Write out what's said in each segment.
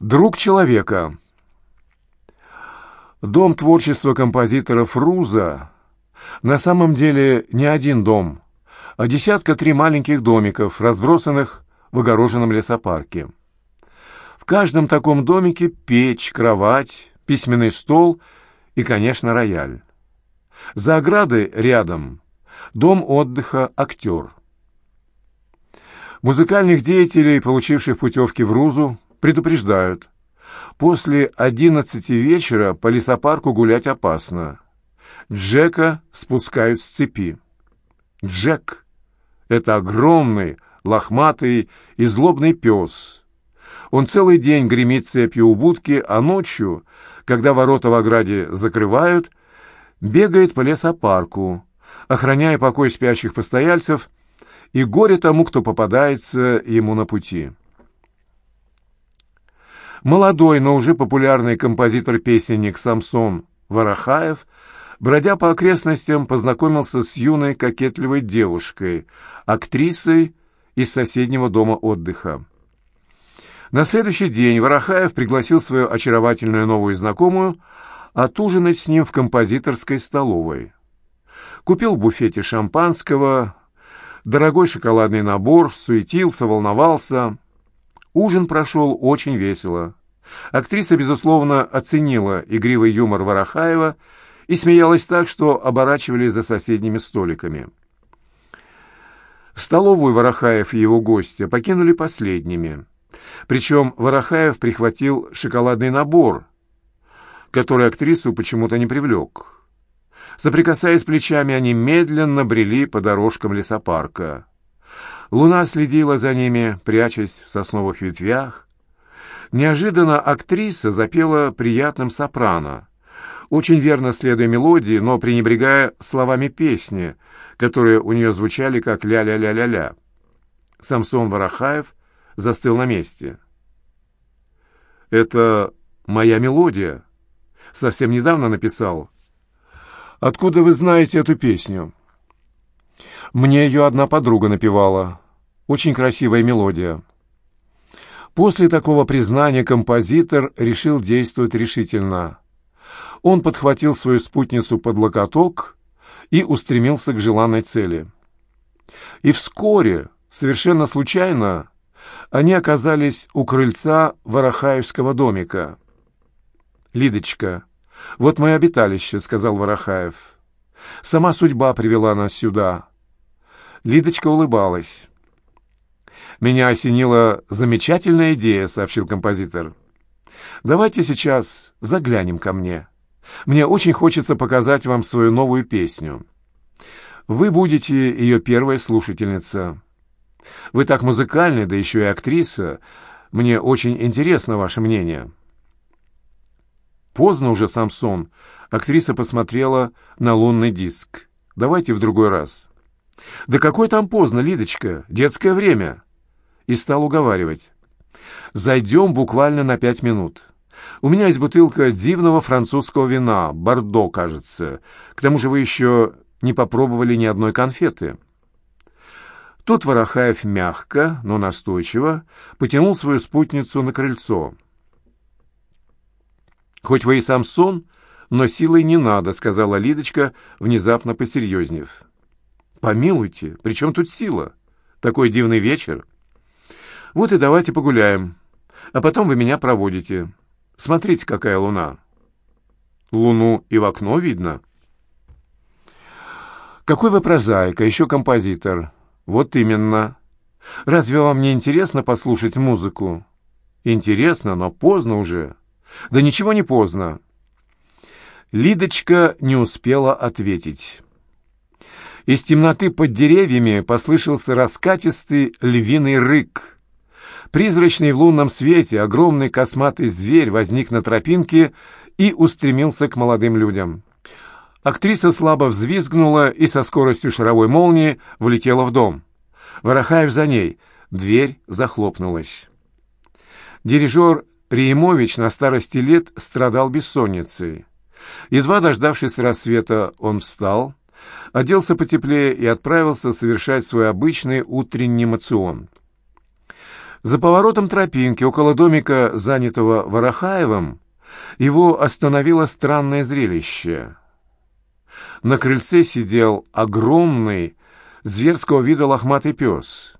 Друг человека. Дом творчества композиторов Руза на самом деле не один дом, а десятка три маленьких домиков, разбросанных в огороженном лесопарке. В каждом таком домике печь, кровать, письменный стол и, конечно, рояль. За оградой рядом дом отдыха «Актер». Музыкальных деятелей, получивших путевки в Рузу, предупреждают. После одиннадцати вечера по лесопарку гулять опасно. Джека спускают с цепи. Джек — это огромный, лохматый и злобный пес. Он целый день гремит цепью у будки, а ночью, когда ворота в ограде закрывают, бегает по лесопарку, охраняя покой спящих постояльцев и горе тому, кто попадается ему на пути. Молодой, но уже популярный композитор-песенник Самсон Варахаев, бродя по окрестностям, познакомился с юной кокетливой девушкой, актрисой из соседнего дома отдыха. На следующий день Варахаев пригласил свою очаровательную новую знакомую отужинать с ним в композиторской столовой. Купил в буфете шампанского, дорогой шоколадный набор, суетился, волновался. Ужин прошел очень весело. Актриса, безусловно, оценила игривый юмор Варахаева и смеялась так, что оборачивались за соседними столиками. Столовую Варахаев и его гостя покинули последними. Причем Варахаев прихватил шоколадный набор, который актрису почему-то не привлек. Соприкасаясь плечами, они медленно брели по дорожкам лесопарка. Луна следила за ними, прячась в сосновых ветвях. Неожиданно актриса запела приятным сопрано, очень верно следуя мелодии, но пренебрегая словами песни, которые у нее звучали как «ля-ля-ля-ля-ля». Самсон Варахаев застыл на месте. «Это моя мелодия. Совсем недавно написал. Откуда вы знаете эту песню?» «Мне ее одна подруга напевала. Очень красивая мелодия». После такого признания композитор решил действовать решительно. Он подхватил свою спутницу под локоток и устремился к желанной цели. И вскоре, совершенно случайно, они оказались у крыльца Ворохаевского домика. «Лидочка, вот мое обиталище», — сказал Ворохаев. «Сама судьба привела нас сюда». Лидочка улыбалась. «Меня осенила замечательная идея», — сообщил композитор. «Давайте сейчас заглянем ко мне. Мне очень хочется показать вам свою новую песню. Вы будете ее первая слушательница. Вы так музыкальны, да еще и актриса. Мне очень интересно ваше мнение». «Поздно уже, Самсон». Актриса посмотрела на лунный диск. «Давайте в другой раз». «Да какой там поздно, Лидочка? Детское время». И стал уговаривать. «Зайдем буквально на пять минут. У меня есть бутылка дивного французского вина, Бордо, кажется. К тому же вы еще не попробовали ни одной конфеты». Тут Ворохаев мягко, но настойчиво потянул свою спутницу на крыльцо. «Хоть вы и Самсон, но силой не надо», — сказала Лидочка, внезапно посерьезнев. «Помилуйте, при чем тут сила? Такой дивный вечер. Вот и давайте погуляем, а потом вы меня проводите. Смотрите, какая луна». «Луну и в окно видно». «Какой вы прозаик, а еще композитор. «Вот именно. Разве вам не интересно послушать музыку?» «Интересно, но поздно уже». «Да ничего не поздно». Лидочка не успела ответить. Из темноты под деревьями послышался раскатистый львиный рык. Призрачный в лунном свете огромный косматый зверь возник на тропинке и устремился к молодым людям. Актриса слабо взвизгнула и со скоростью шаровой молнии влетела в дом. Ворохаев за ней. Дверь захлопнулась. Дирижер Риемович на старости лет страдал бессонницей. Едва дождавшись рассвета, он встал, оделся потеплее и отправился совершать свой обычный утренний мацион. За поворотом тропинки, около домика, занятого Ворохаевым, его остановило странное зрелище. На крыльце сидел огромный, зверского вида лохматый пес.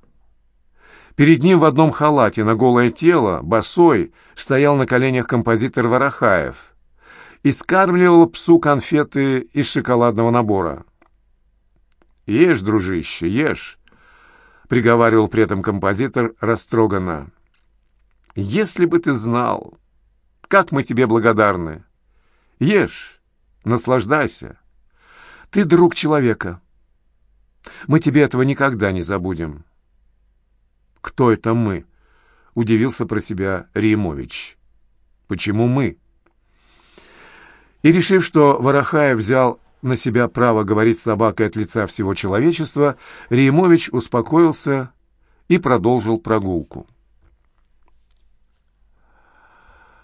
Перед ним в одном халате на голое тело, босой, стоял на коленях композитор Ворохаев и скармливал псу конфеты из шоколадного набора. «Ешь, дружище, ешь!» — приговаривал при этом композитор растроганно. «Если бы ты знал, как мы тебе благодарны! Ешь, наслаждайся! Ты друг человека. Мы тебе этого никогда не забудем». «Кто это мы?» — удивился про себя Риемович. «Почему мы?» И, решив, что Ворохаев взял на себя право говорить с собакой от лица всего человечества, Риемович успокоился и продолжил прогулку.